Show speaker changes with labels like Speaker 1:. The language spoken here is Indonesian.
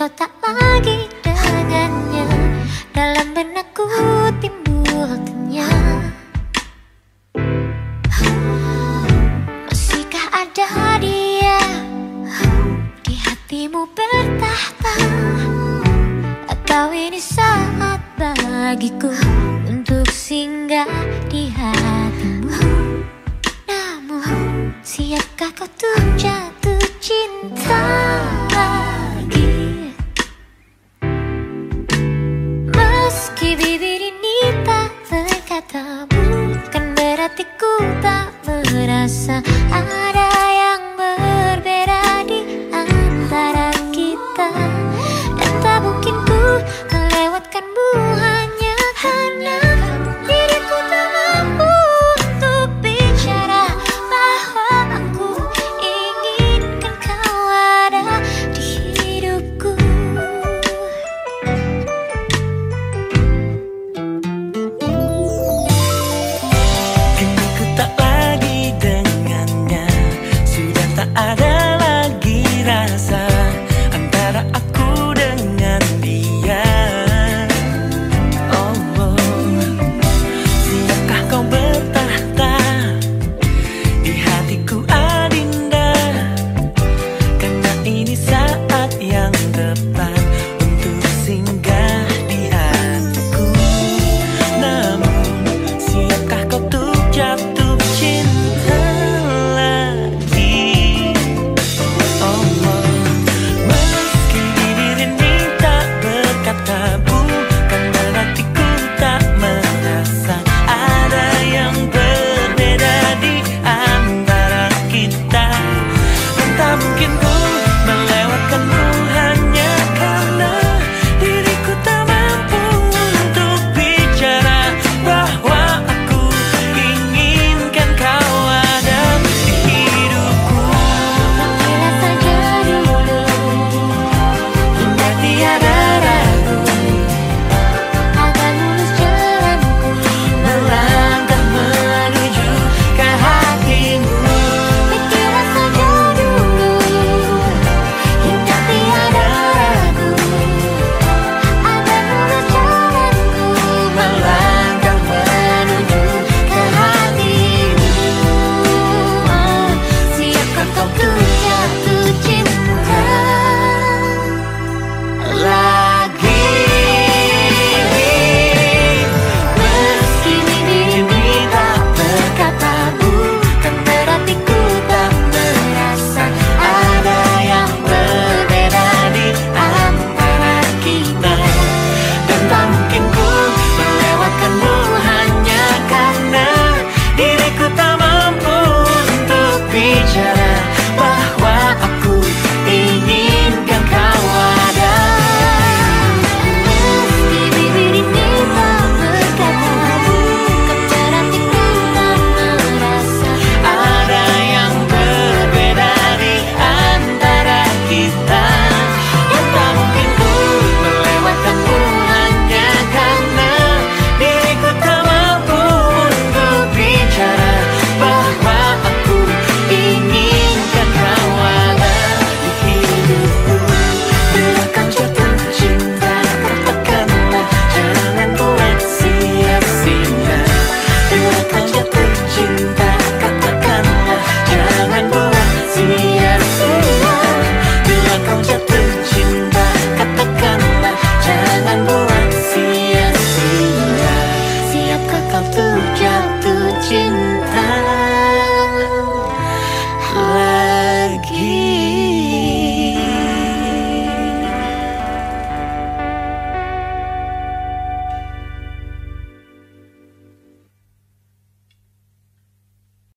Speaker 1: kau tak lagi dengannya. Dalam benakku timbul tanya Masihkah ada dia Di hatimu bertahta. Atau ini saat bagiku Untuk singgah di hatimu? Namun siapkah kau tuh jatuh cinta ejecuta. Ada
Speaker 2: lagi rasa Antara aku dengan dia. Oh, oh. Siapkah kau Di hatiku adinda. Karena ini saat yang